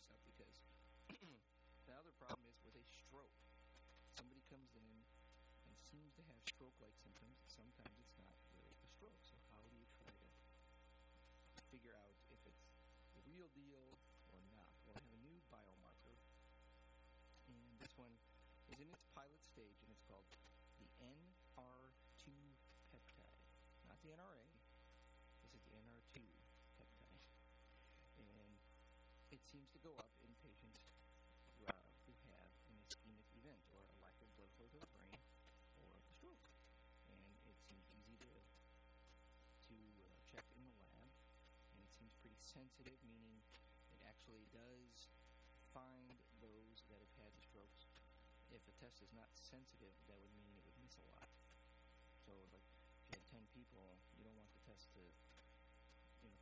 yourself because the other problem is with a stroke. Somebody comes in and seems to have stroke like symptoms, sometimes it's not really a stroke. So, how do you try to figure out if it's the real deal or not? Well, I have a new biomarker, and this one is in its pilot stage, and it's called the NR2 peptide. Not the NRA, seems to go up in patients uh, who have an ischemic event or a lack of blood flow to the brain or a stroke. And it seems easy to to uh, check in the lab, and it seems pretty sensitive, meaning it actually does find those that have had the strokes. If a test is not sensitive, that would mean it would miss a lot. So, like, if you had 10 people, you don't want the test to,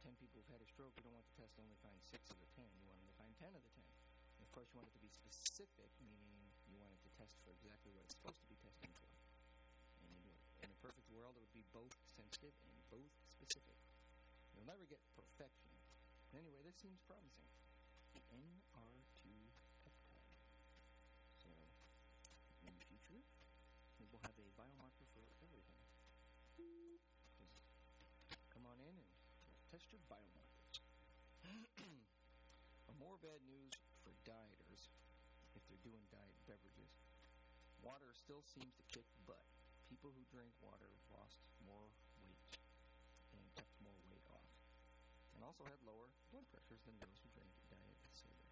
10 people who've had a stroke, you don't want the test to only find 6 of the 10. You want them to find 10 of the 10. And of course, you want it to be specific, meaning you want it to test for exactly what it's supposed to be testing for. And you do it. In a perfect world, it would be both sensitive and both specific. You'll never get perfection. Anyway, this seems promising. The test your biomarkers. more bad news for dieters, if they're doing diet beverages. Water still seems to kick butt. People who drink water lost more weight and kept more weight off, and also had lower blood pressures than those who drank diet soda.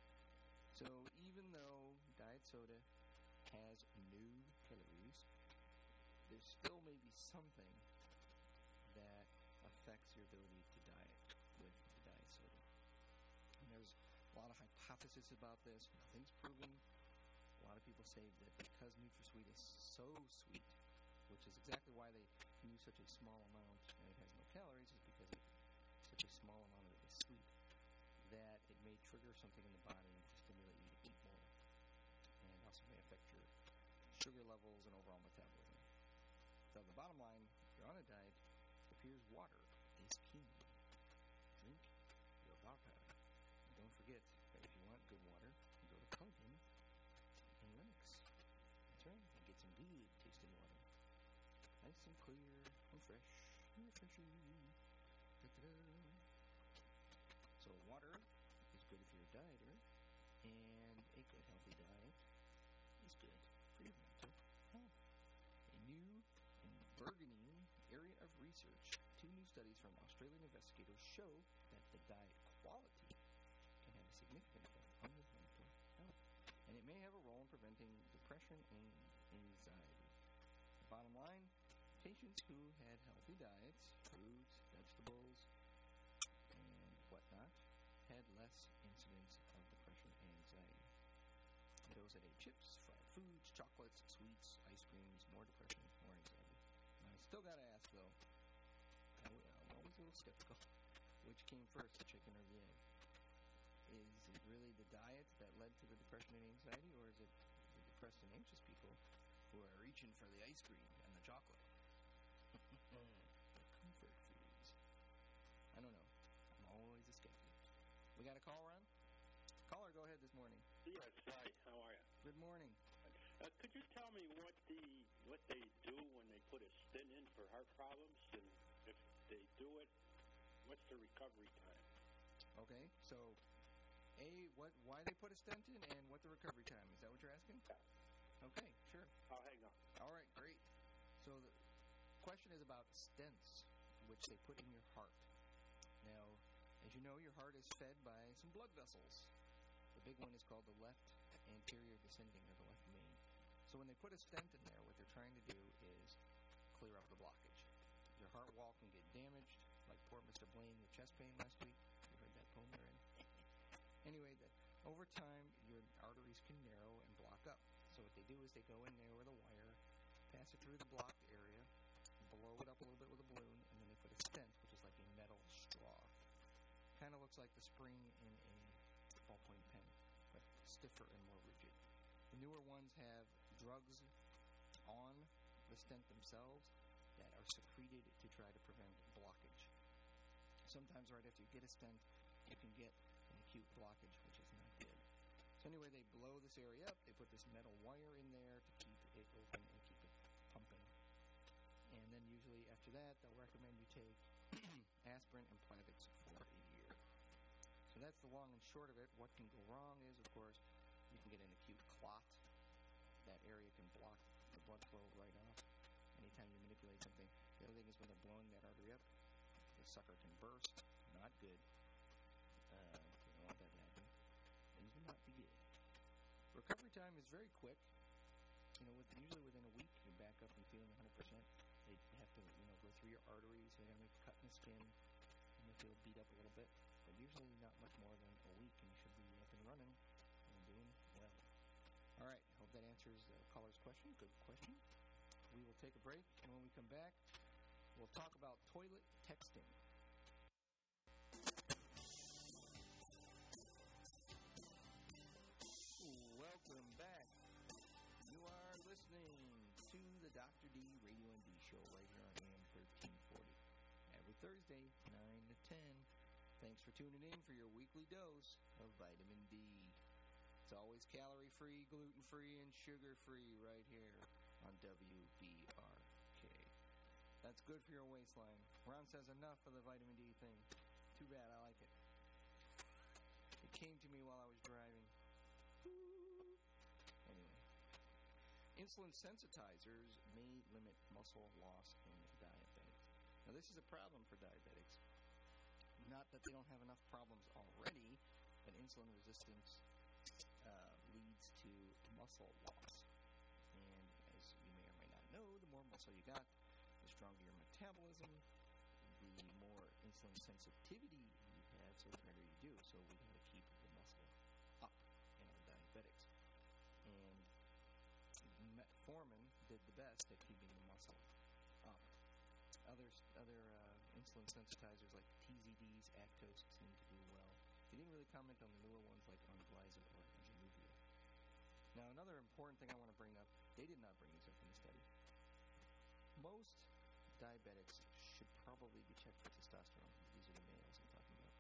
So even though diet soda has no calories, there still may be something that affects your ability to there's a lot of hypotheses about this. Nothing's proven. A lot of people say that because NutraSweet is so sweet, which is exactly why they use such a small amount and it has no calories, is because it, such a small amount of it is sweet, that it may trigger something in the body to stimulate you to eat more, and also may affect your sugar levels and overall metabolism. So the bottom line, if you're on a diet, appears water And clear and fresh and refreshing. So water is good you're a dieter, and a good healthy diet is good for your mental health. A new and burgeoning area of research, two new studies from Australian investigators show that the diet quality can have a significant effect on your mental health. And it may have a role in preventing depression and anxiety. Bottom line patients who had healthy diets, fruits, vegetables, and whatnot, had less incidence of depression and anxiety. Those that ate chips, fried foods, chocolates, sweets, ice creams, more depression, more anxiety. Now, I still got to ask, though, I I'm always a little skeptical. Which came first, the chicken or the egg? Is it really the diet that led to the depression and anxiety, or is it the depressed and anxious people who are reaching for the ice cream and the chocolate? We got a call, Ron? Caller, go ahead this morning. Yes, hi. How are you? Good morning. Uh, could you tell me what the what they do when they put a stent in for heart problems, and if they do it, what's the recovery time? Okay, so a what why they put a stent in and what the recovery time is that what you're asking? Yeah. Okay, sure. I'll hang on. All right, great. So the question is about stents, which they put in your heart. Now, as you know, your heart is fed by some blood vessels. The big one is called the left anterior descending, or the left main. So when they put a stent in there, what they're trying to do is clear up the blockage. Your heart wall can get damaged, like poor Mr. Blaine with chest pain last week. You heard that poem there. Anyway, that over time, your arteries can narrow and block up. So what they do is they go in there with a wire, pass it through the blocked area, blow it up a little bit with a balloon, and then they put a stent, Kind of looks like the spring in a ballpoint pen, but stiffer and more rigid. The newer ones have drugs on the stent themselves that are secreted to try to prevent blockage. Sometimes, right after you get a stent, you can get an acute blockage, which is not good. So anyway, they blow this area up. They put this metal wire in there to keep it open and keep it pumping. And then usually after that, they'll recommend you take aspirin and Plavix. So that's the long and short of it. What can go wrong is, of course, you can get an acute clot. That area can block the blood flow right off anytime you manipulate something. The other thing is when they're blowing that artery up, the sucker can burst. Not good. Uh, you don't want that to happen. Not be good. Recovery time is very quick. You know, with, usually within a week, you're back up and feeling 100%. They have to, you know, go through your arteries. They got to cut in the skin. Feel beat up a little bit, but usually not much more than a week, and you should be up and running and doing well. All right, hope that answers the caller's question. Good question. We will take a break, and when we come back, we'll talk about toilet texting. Welcome back. You are listening to the Dr. D Radio MD show right here on AM 1340. Every Thursday, 9 to 10. Thanks for tuning in for your weekly dose of vitamin D. It's always calorie free, gluten free, and sugar free right here on WBRK. That's good for your waistline. Ron says enough of the vitamin D thing. Too bad, I like it. It came to me while I was driving. Anyway, insulin sensitizers may limit muscle loss in diabetics. Now, this is a problem for diabetics. Not that they don't have enough problems already, but insulin resistance uh, leads to muscle loss. And as you may or may not know, the more muscle you got, the stronger your metabolism, the more insulin sensitivity you have, so the better you do. So we got to keep the muscle up in our diabetics. And metformin did the best at keeping the muscle up. Other other uh, insulin sensitizers like TZDs, Actos seem to do well. They didn't really comment on the newer ones like Onglyza or Januvia. Now, another important thing I want to bring up, they did not bring this up in the study. Most diabetics should probably be checked for testosterone. These are the males I'm talking about.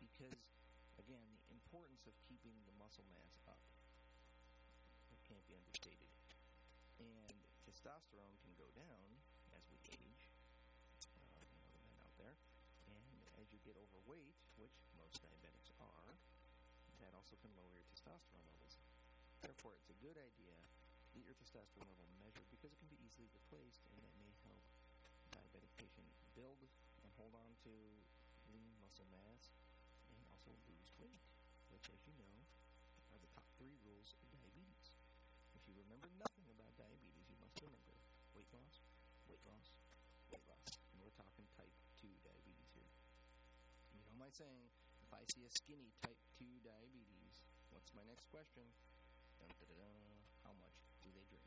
Because, again, the importance of keeping the muscle mass up can't be understated. And testosterone can go down as we age, uh, you know, the men out there. And as you get overweight, which most diabetics are, that also can lower your testosterone levels. Therefore, it's a good idea to get your testosterone level measured because it can be easily replaced, and that may help diabetic patient build and hold on to lean muscle mass and also lose weight, which, as you know, are the top three rules of diabetes. If you remember nothing about diabetes, you must remember weight loss, weight loss, weight loss. And we're talking type 2 diabetes. My saying, if I see a skinny type 2 diabetes, what's my next question? Dun, how much do they drink?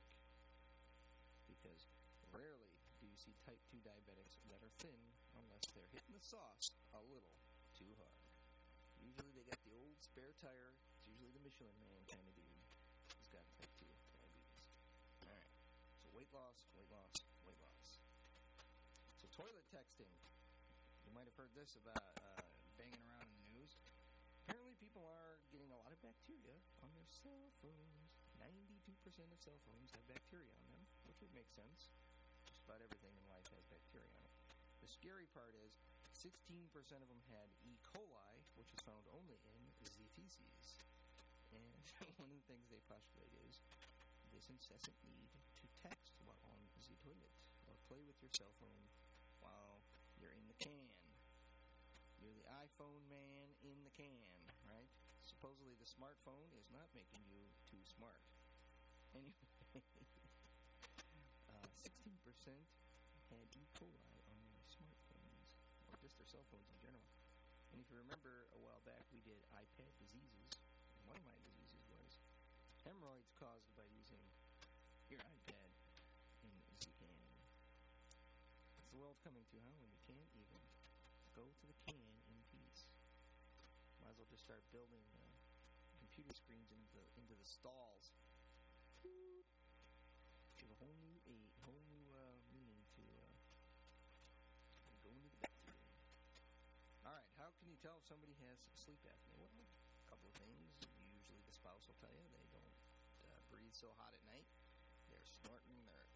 Because rarely do you see type 2 diabetics that are thin unless they're hitting the sauce a little too hard. Usually they got the old spare tire. It's usually the Michelin man kind of dude who's got type 2 diabetes. All right. So weight loss, weight loss, weight loss. So toilet texting. You might have heard this about uh, banging around in the news. Apparently, people are getting a lot of bacteria on their cell phones. 92% of cell phones have bacteria on them, which would make sense. Just about everything in life has bacteria on it. The scary part is 16% of them had E. coli, which is found only in Z feces. And one of the things they postulate is this incessant need to text while on the toilet or play with your cell phone while you're in the can. You're the iPhone man in the can, right? Supposedly the smartphone is not making you too smart. Anyway, uh, 16% had E. coli on their smartphones, or just their cell phones in general. And if you remember, a while back we did iPad diseases. And one of my diseases was hemorrhoids caused by using your iPad in the can. It's the world coming to, huh? When you can't even go to the can in peace. Might as well just start building uh, computer screens into the, into the stalls. Give a whole new a whole new uh, meaning to uh, going to the bathroom. All right, how can you tell if somebody has sleep apnea? Well, a couple of things. Usually, the spouse will tell you they don't uh, breathe so hot at night. They're snorting. They're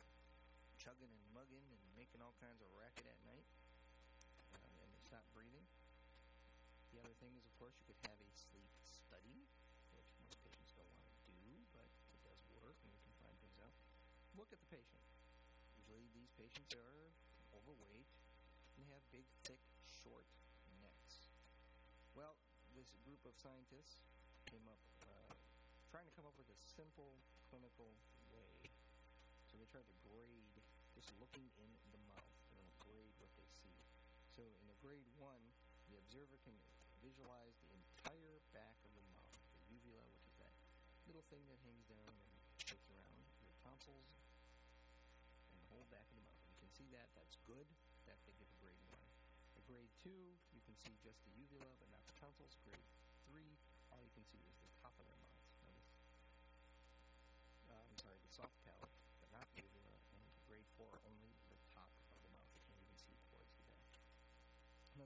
chugging and mugging and making all kinds of racket at night, stop breathing. The other thing is, of course, you could have a sleep study, which most patients don't want to do, but it does work, and you can find things out. Look at the patient. Usually, these patients are overweight and have big, thick, short necks. Well, this group of scientists came up uh, trying to come up with a simple clinical way. So they tried to grade just looking in the mouth. They're going to grade what they see. So in a grade one, the observer can visualize the entire back of the mouth, the uvula, which is that little thing that hangs down and shakes around your tonsils, and the whole back of the mouth. You can see that. That's good. That they give a grade one. At grade two, you can see just the uvula, but not the tonsils. Grade three, all you can see is the top of their mouth. Notice, uh, I'm sorry, the soft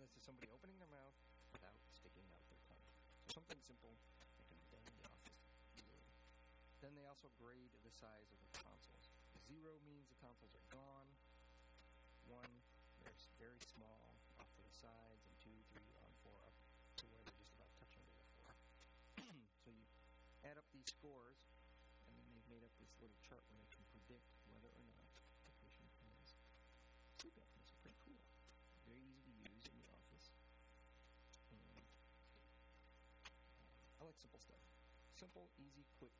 this is somebody opening their mouth without sticking out their tongue. So something simple that can be done in the office easily. Then they also grade the size of the tonsils. Zero means the tonsils are gone. One, they're very small off to the sides, and two, three, on four, up to where they're just about touching to the floor. so you add up these scores, and then they've made up this little chart where they simple stuff. Simple, easy, quick,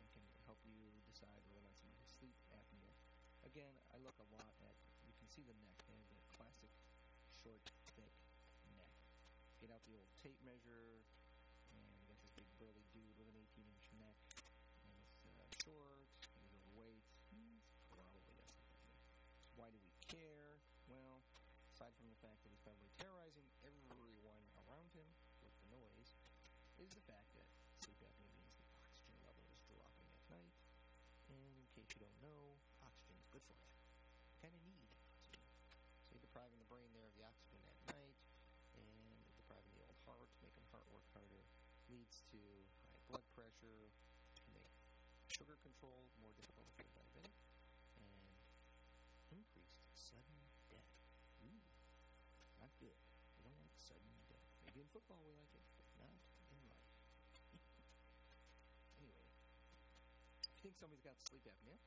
and can help you decide whether or not has sleep apnea. Again, I look a lot at, you can see the neck. They have the classic short, thick neck. Get out the old tape measure, and you got this big burly dude with an 18 inch neck, and it's uh, short, good for you. Kind of need oxygen. So you're depriving the brain there of the oxygen at night, and depriving the old heart, making the heart work harder, leads to high blood pressure, can make sugar control more difficult if you're diabetic, and increased sudden death. Ooh, not good. We don't like sudden death. Maybe in football we like it, but not in life. anyway, if you think somebody's got sleep apnea,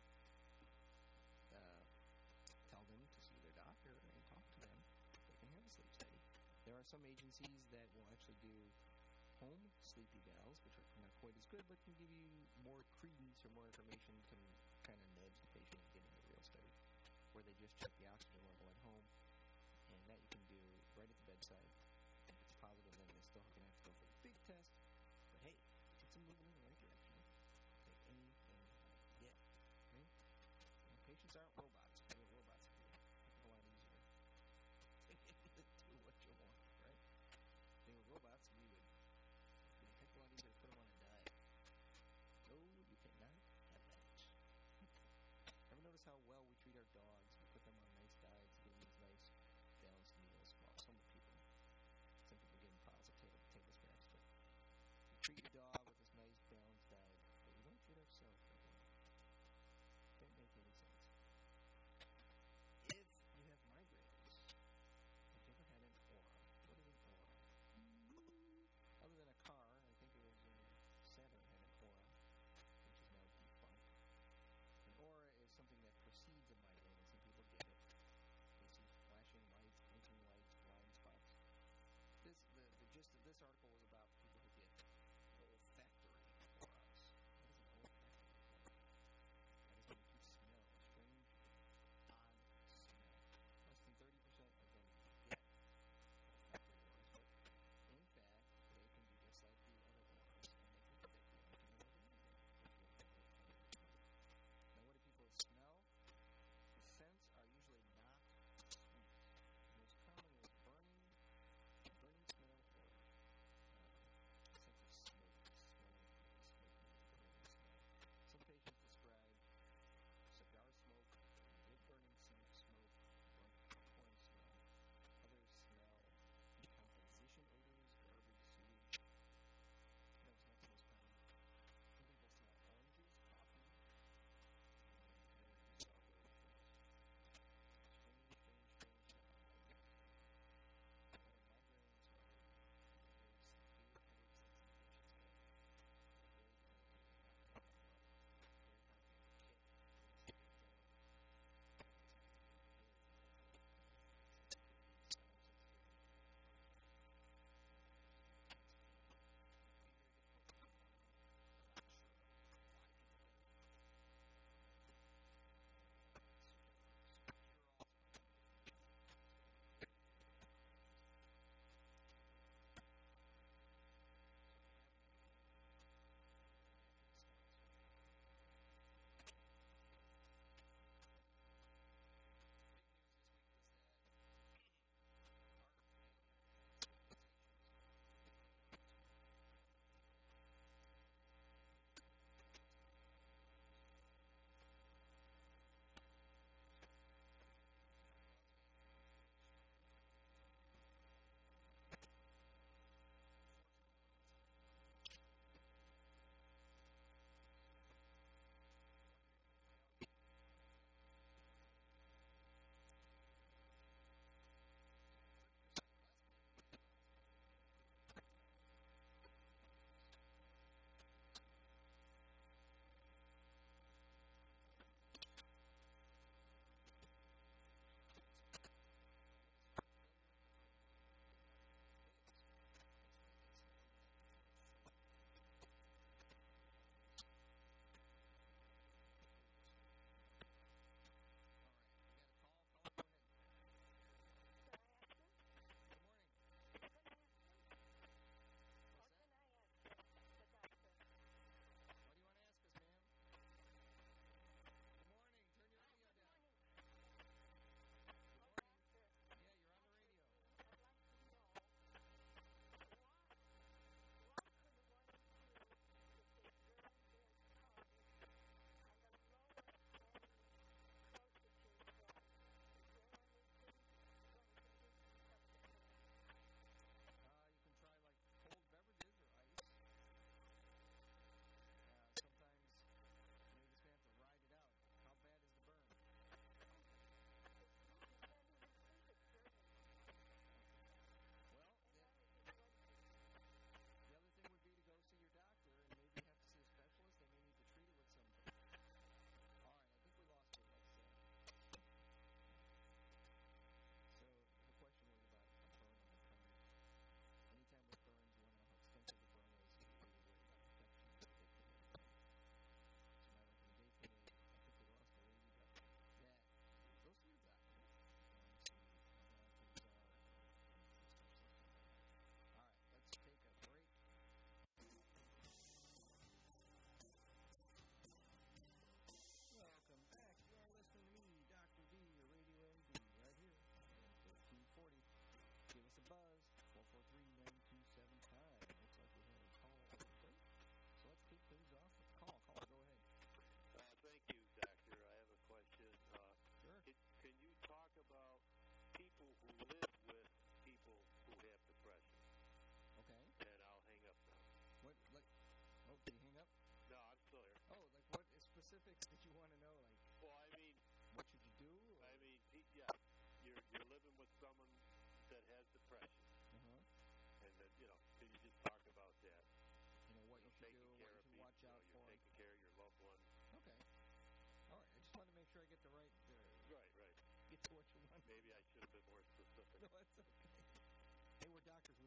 are some agencies that will actually do home sleep evals, which are not quite as good, but can give you more credence or more information, can kind of nudge the patient into getting a real study, where they just check the oxygen level at home, and that you can do right at the bedside. If it's positive, then they still going to have to go for the big test.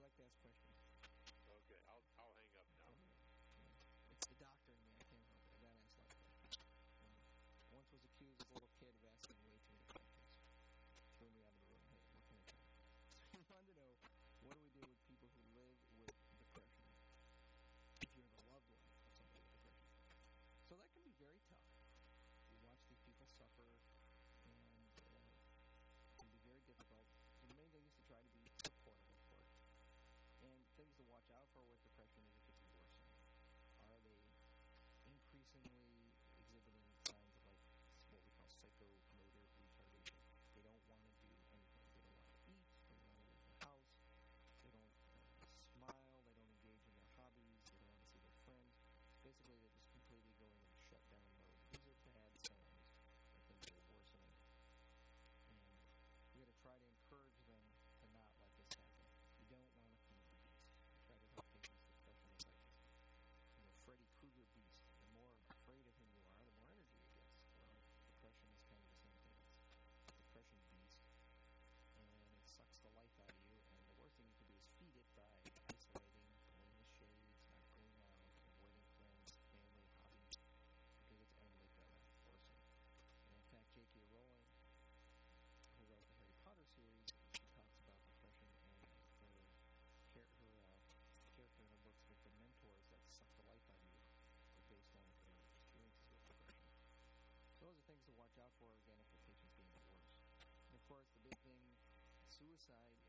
Like to ask questions. Okay, I'll I'll suicide.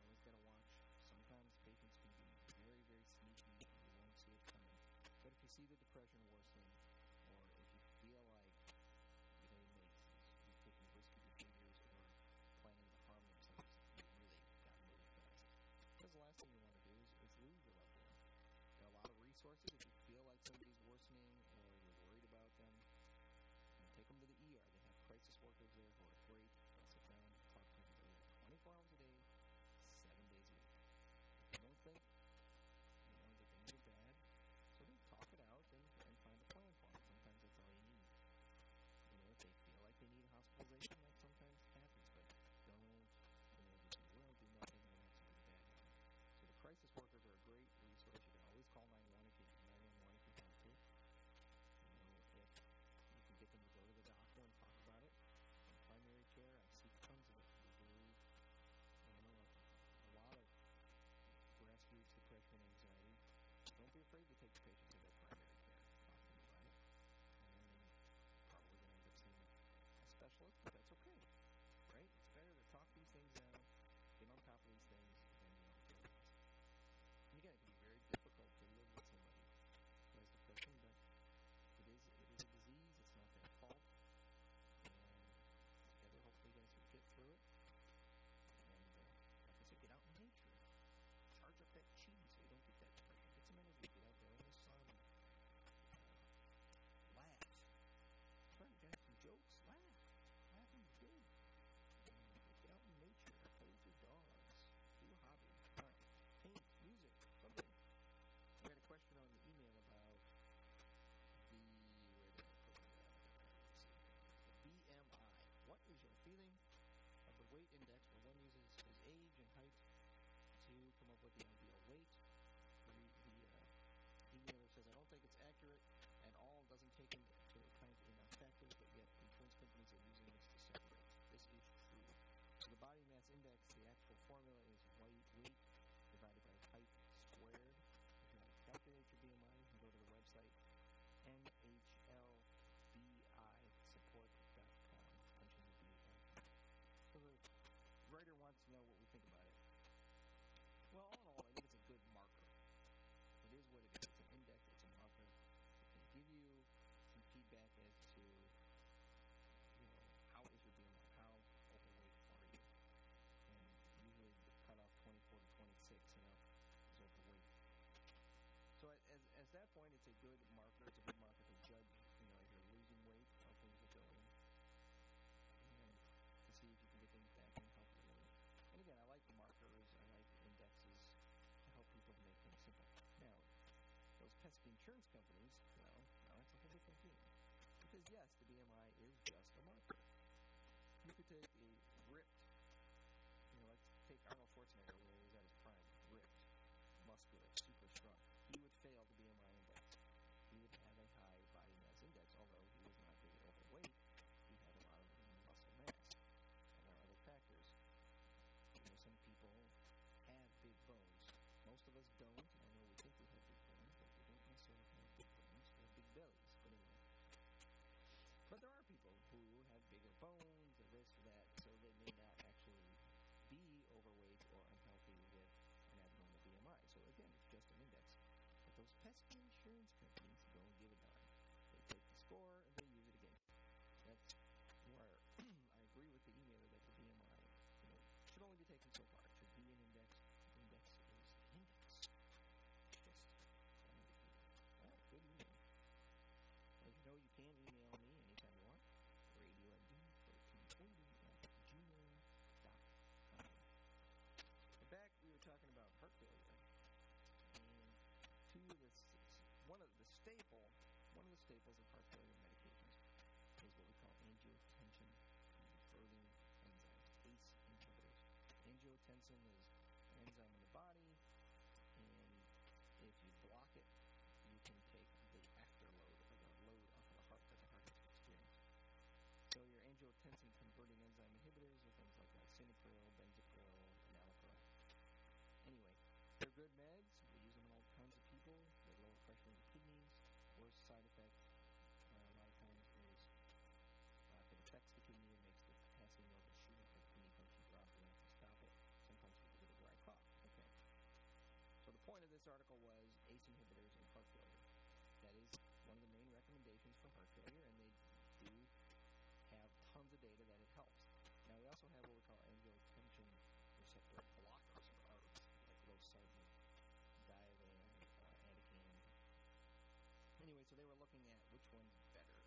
they were looking at which one's better.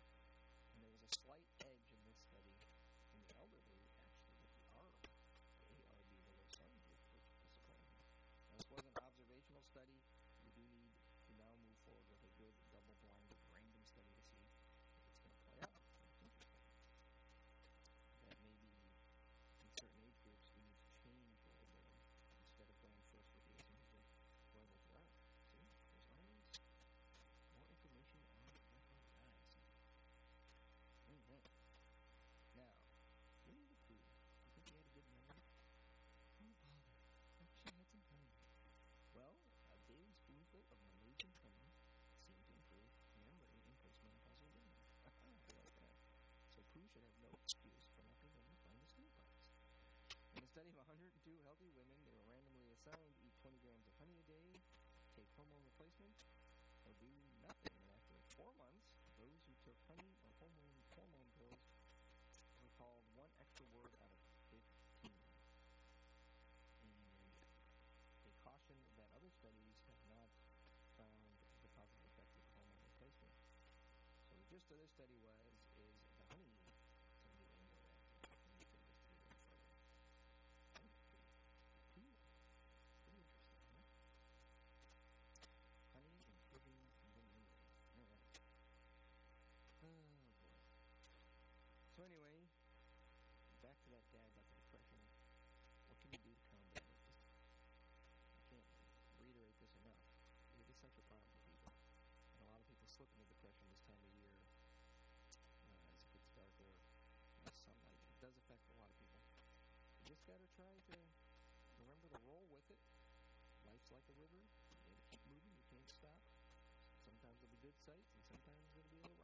And there was a slight worst way. to roll with it. Life's like a river. You gotta keep moving. You can't stop. Sometimes it'll be good sights, and sometimes it'll be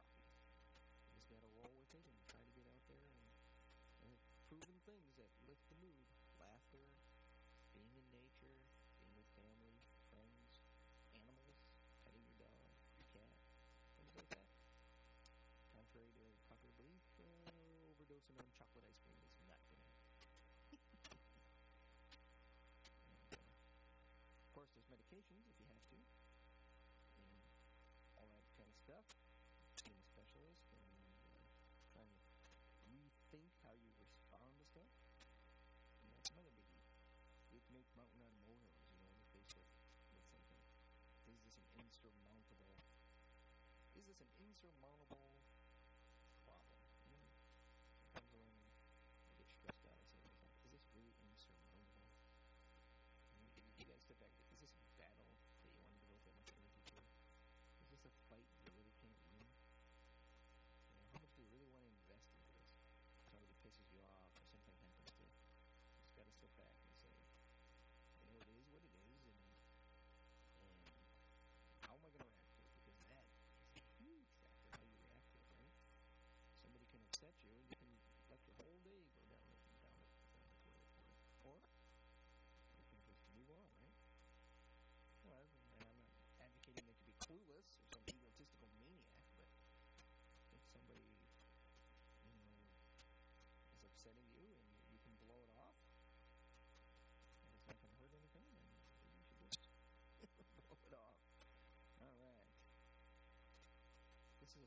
is an insurmountable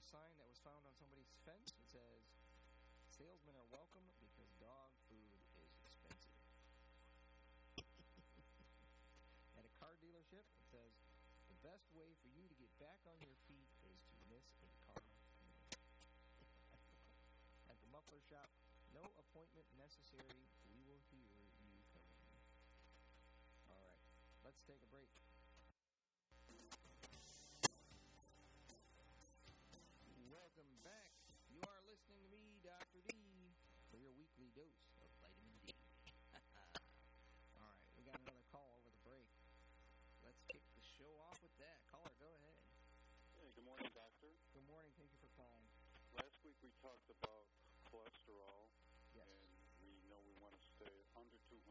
sign that was found on somebody's fence that says, salesmen are welcome because dog food is expensive. At a car dealership, it says, the best way for you to get back on your feet is to miss a car. At the muffler shop, no appointment necessary. We will hear you coming. All right, let's take a break. Dose of vitamin D. All right, we got another call over the break. Let's kick the show off with that. Caller, go ahead. Hey, good morning, doctor. Good morning. Thank you for calling. Last week we talked about cholesterol, Yes. and we know we want to stay under 200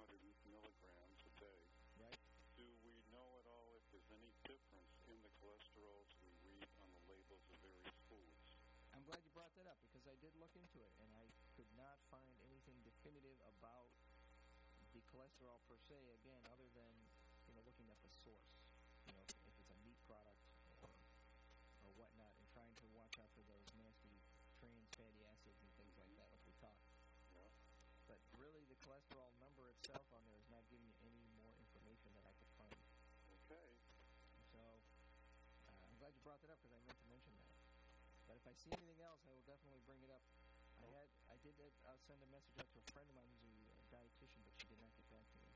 milligrams a day. Right? Do we know at all if there's any difference in the cholesterols we read on the labels of various foods? I'm glad you brought that up because I did look into it and I could not find anything definitive about the cholesterol per se. Again, other than you know looking at the source, you know, if it's a meat product or or whatnot, and trying to watch out for those nasty trans fatty acids and things like that, like we talked. Yeah. But really, the cholesterol number itself on there is not giving you any more information that I could find. Okay. So uh, I'm glad you brought that up because I meant to mention that. But if I see anything else, I will definitely bring it up. I had I did that, uh, send a message out to a friend of mine who's a dietitian, but she did not get back to me.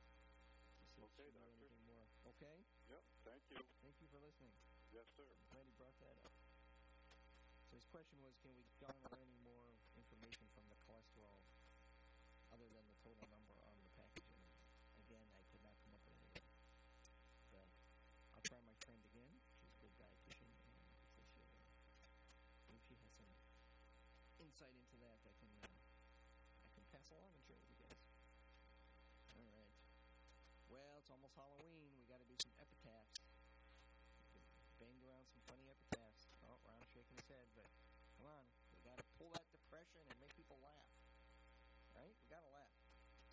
To see if Okay, doctor. more. Okay. Yep. Thank you. Thank you for listening. Yes, sir. I'm glad you brought that up. So his question was, can we garner any more information from the cholesterol other than the total number almost Halloween. We got to do some epitaphs banged around some funny epitaphs. Oh, Ron's shaking his head, but come on, we got to pull that depression and make people laugh, right? We got to laugh.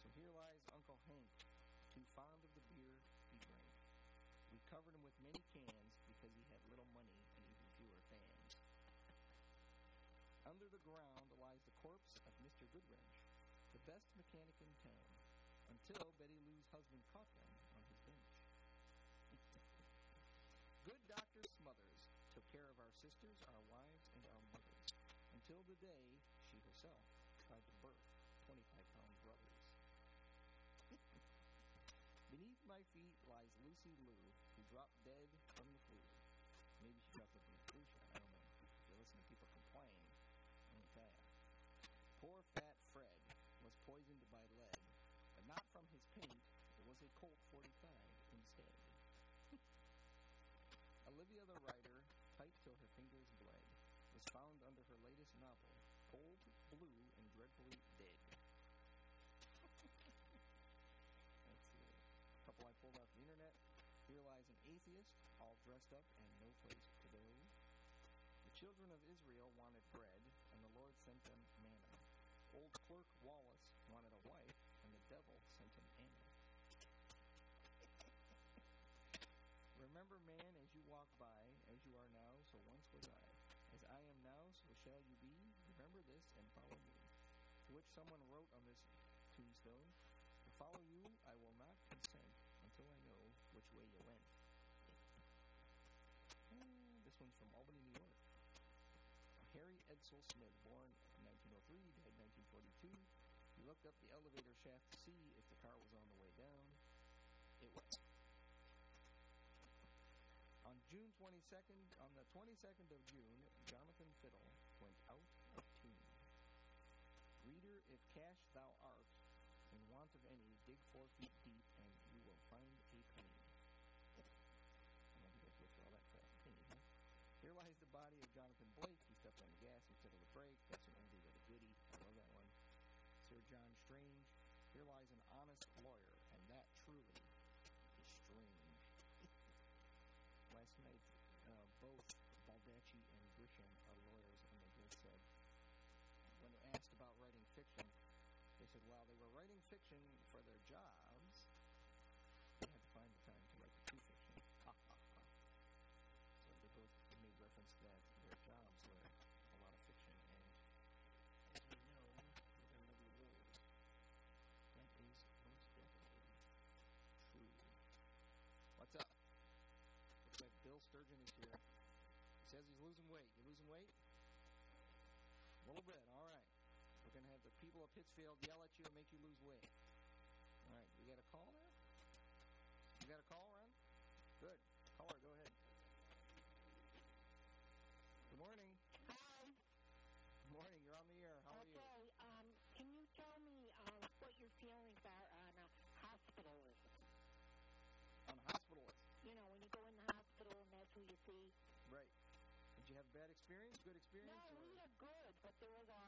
So here lies Uncle Hank, too fond of the beer he drank. We covered him with many cans because he had little money and even fewer fans. Under the ground lies the corpse of Mr. Goodwrench, the best mechanic in town, until Betty Lou's husband caught them Good Dr. Smothers took care of our sisters, our wives, and our mothers, until the day she herself tried to birth 25 pound brothers. Beneath my feet lies Lucy Lou, who dropped dead from the flu. Maybe she dropped it from the flu shot, I don't know. You listen to people complain. Poor fat Fred was poisoned by lead, but not from his paint, it was a Colt 45 instead. Olivia the writer, tight till her fingers bled, was found under her latest novel, Cold, Blue, and Dreadfully Dead. Let's see. A couple I pulled off the internet. Here lies an atheist, all dressed up and no place to go. The children of Israel wanted bread, and the Lord sent them manna. Old clerk Wallace so once was I. As I am now, so shall you be. Remember this and follow me. To which someone wrote on this tombstone, To follow you, I will not consent until I know which way you went. Uh, this one's from Albany, New York. Harry Edsel Smith, born in 1903, died 1942. He looked up the elevator shaft to see if the car was on the way down. It was. On June 22nd, on the 22nd of June, Jonathan Fiddle went out of tune. Reader, if cash thou art, in want of any, dig four feet deep, and you will find a penny. Here lies the body of Jonathan Blake. He stepped on the gas instead of the brake. That's an oldie but a goodie. I love that one. Sir John Strange. Here lies an honest fiction for their jobs, they had to find the time to write the true fiction. Ha ha ha. So they both made reference to that. Their jobs were a lot of fiction, and as we know, with our lovely world, that is most definitely true. What's up? Looks like Bill Sturgeon is here. He says he's losing weight. You losing weight? A little bit. All right people of Pittsfield yell at you and make you lose weight. All right, we got a call there? You got a call, Ron? Good. Caller, go ahead. Good morning. Hi. Good morning. You're on the air. How okay, are you? Okay. Um, can you tell me um, what your feelings are on uh, hospitalism? On hospitalism? You know, when you go in the hospital and that's who you see. Right. Did you have a bad experience? Good experience? No, or? we had good, but there was a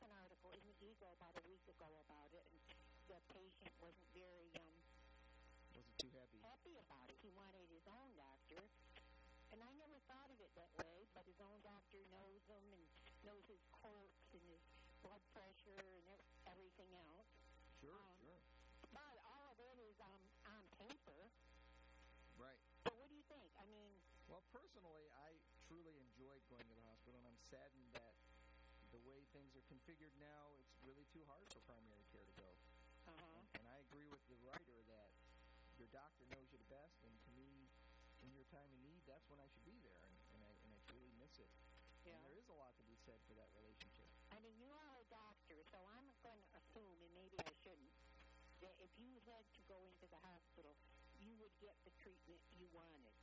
was an article in the Eagle about a week ago about it, and the patient wasn't very um wasn't too happy. happy about it. He wanted his own doctor, and I never thought of it that way. But his own doctor knows him and knows his quirks and his blood pressure and everything else. Sure, Um, sure. But all of it is um on paper. Right. So what do you think? I mean, Well, personally, I truly enjoyed going to the hospital, and I'm saddened that way things are configured now, it's really too hard for primary care to go. uh huh. And I agree with the writer that your doctor knows you the best, and to me, in your time of need, that's when I should be there, and, and, I, and I truly miss it. Yeah. And there is a lot to be said for that relationship. I mean, you are a doctor, so I'm going to assume, and maybe I shouldn't, that if you had to go into the hospital, you would get the treatment you wanted.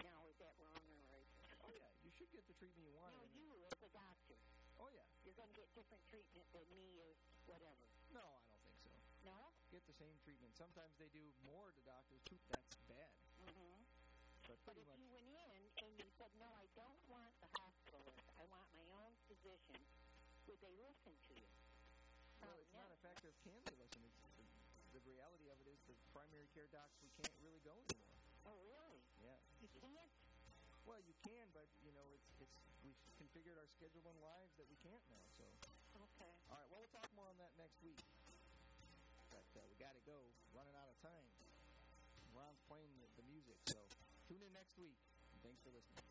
Now, is that wrong or right? Oh yeah, you should get the treatment you want. No, you as a doctor, Oh yeah. you're going to get different treatment than me or whatever. No, I don't think so. No? Get the same treatment. Sometimes they do more to doctors too. That's bad. Mm-hmm. But But if you went in and you said, no, I don't want the hospitalist, I want my own physician, would they listen to you? Well, it's not a factor of can they listen. It's the, the reality of it is the primary care docs we can't really go anymore. Oh, really? Yeah. You can't? Well, you can, but you know, it's we've configured our schedule and lives that we can't now. So, Okay. all right. Well, we'll talk more on that next week. But uh, we got to go. Running out of time. Ron's playing the, the music, so tune in next week. And thanks for listening.